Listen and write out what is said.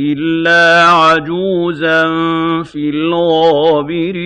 إِلَّا عَجُوزًا فِي الْغَابِرِينَ